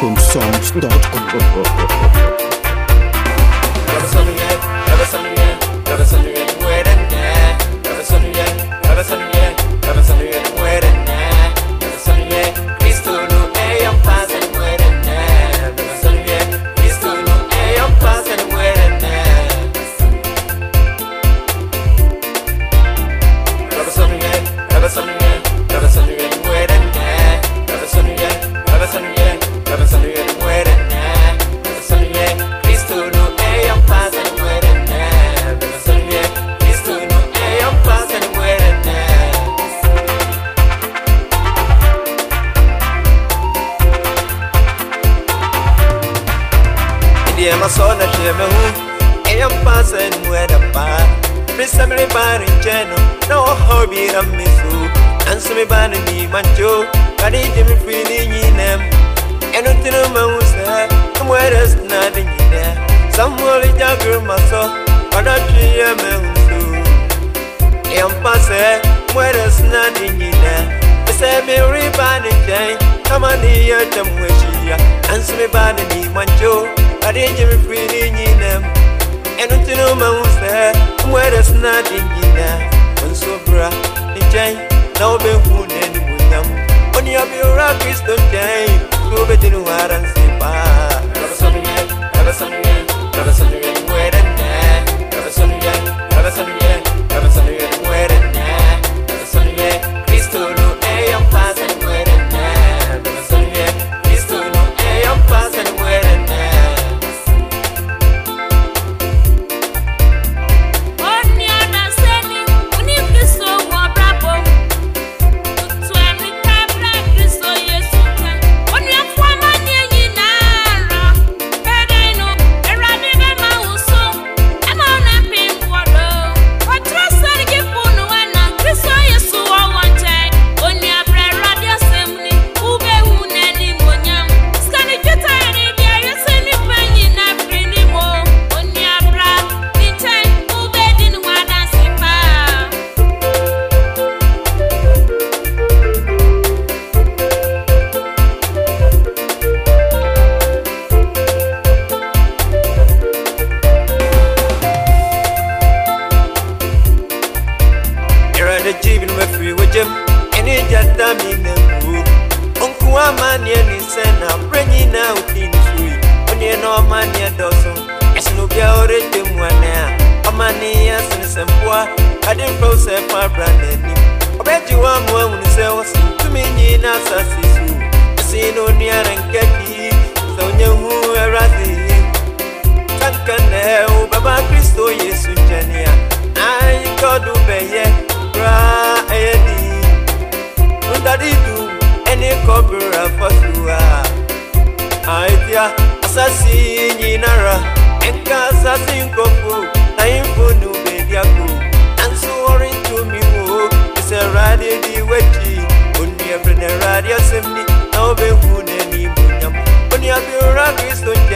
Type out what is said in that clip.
muslimsongs.com deɛ masɔ na hwɛ me ho ɛyɛ mpa sɛ no ɛda paa mesɛ merebaa ne nkyɛn no na ɔhaw bi na me so nanso mebaa no ni mankyo kade gye me firi ne nyinam ɛno nti no mahu sɛ mo ɛdɛ sena de nyinaa samuel gyagoro ma sɔ ɔdɔtwe yɛ mahu so ɛyɛ mpa sɛ mo ɛdɛ sena de nyinaa mesɛ merebaa ne nkyɛn kama ne yɛ twɛ mo ahyia nanso mebaa no ni mankyo adịghị m firi n'inyi na m ẹnutí ni ma ń sẹ ọmọ ẹrẹ sinna di jem ene jata mine mu onkuwa mani eni sena prenyi na ukinsui onye no mani adoso esinubia orete mwanea ọmani ya sinisempua adimfo se fabra nani ọbẹjiwa mu ehun sẹ wọsi tumi nyi na sasisu, su esi na oniara nke sasi nyinara enka sasi nkoku na imfunu bediako ansori tumi wo eserade di weji. Oni efrenera di osemni na obehu neni bunyam oni abira kristo nyi